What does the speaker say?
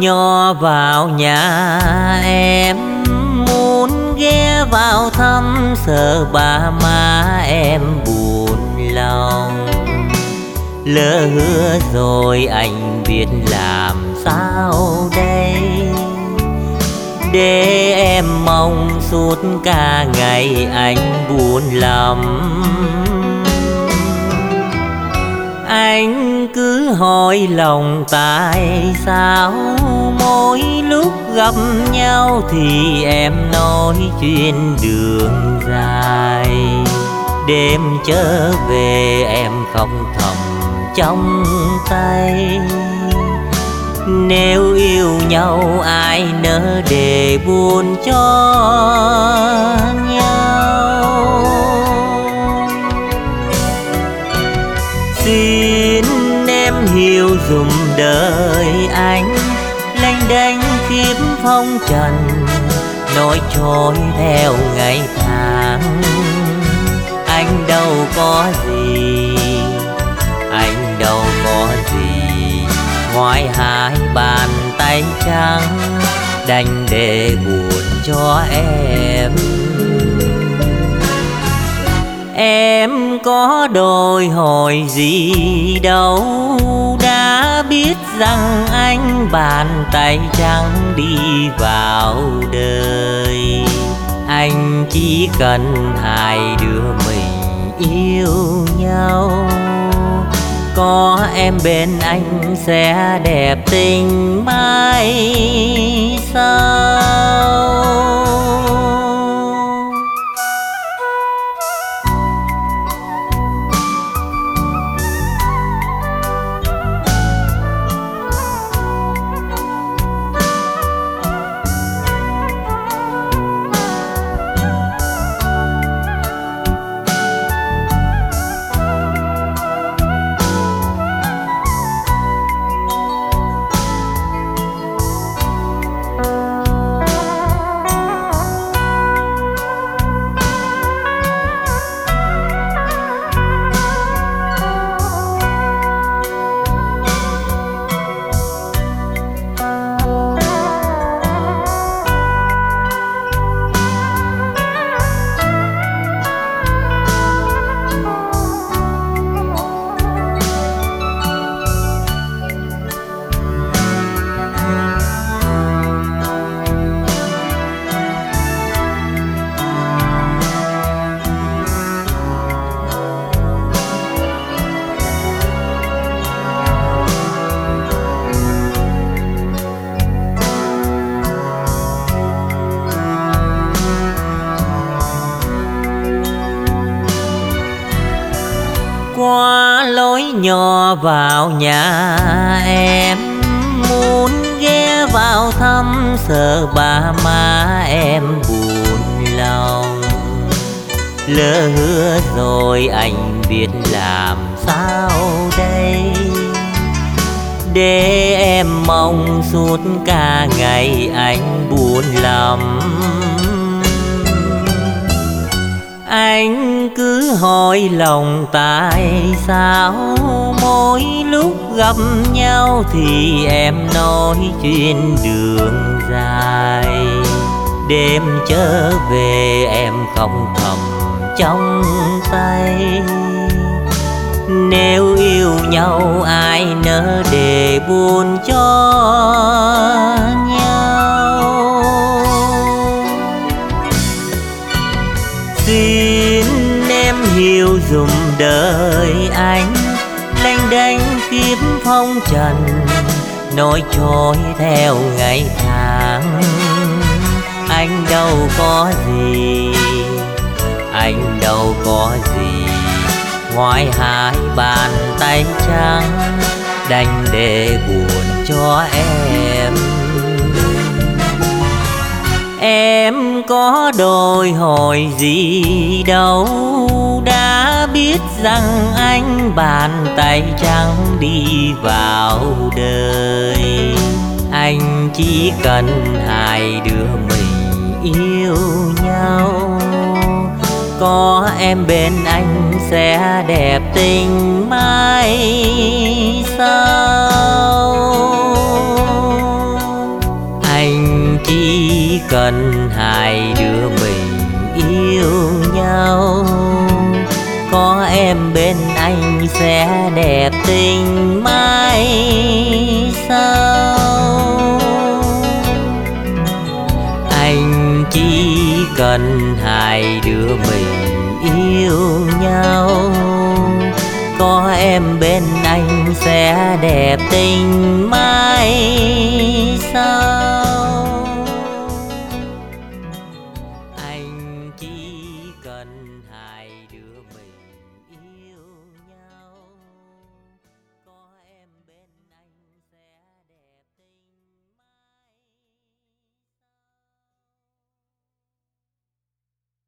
nho vào nhà em, muốn ghé vào thăm sợ ba má em buồn lòng. Lỡ hứa rồi anh biết làm sao đây? Để em mong suốt cả ngày anh buồn lắm anh cứ hỏi lòng tại sao mỗi lúc gặp nhau thì em nói chuyện đường dài. Đêm trở về em không thầm trong tay. Nếu yêu nhau ai nỡ để buồn cho nhau? Dùng đời anh lanh đanh kiếm phong trần, nỗi trôi theo ngày tháng. Anh đâu có gì, anh đâu có gì. Ngoài hai bàn tay trắng, đành để buồn cho em em có đòi hỏi gì đâu, đã biết rằng anh bàn tay trắng đi vào đời. Anh chỉ cần hai đứa mình yêu nhau. Có em bên anh sẽ đẹp tình mai sau. Nho vào nhà em, muốn ghé vào thăm sợ ba má em buồn lòng lỡ hứa rồi anh biết làm sao đây để em mong suốt cả ngày anh buồn lòng anh cứ hỏi lòng tại sao mỗi lúc gặp nhau thì em nói chuyện đường dài. Đêm trở về em không thầm trong tay. Nếu yêu nhau ai nỡ để buồn cho anh. Lênh đênh kiếm phong trần nói trôi theo ngày tháng. Anh đâu có gì, anh đâu có gì. Ngoài hai bàn tay trắng, đành để buồn cho em. Em có đòi hỏi gì đâu đã biết rằng anh bàn tay trắng đi vào đời. Anh chỉ cần hai đứa mình yêu nhau. Có em bên anh sẽ đẹp tình mai sau. Anh chỉ cần hai đứa mình yêu nhau có em bên anh sẽ đẹp tình mai sau anh chỉ cần hai đứa mình yêu nhau. Có em bên anh sẽ đẹp tình mai sau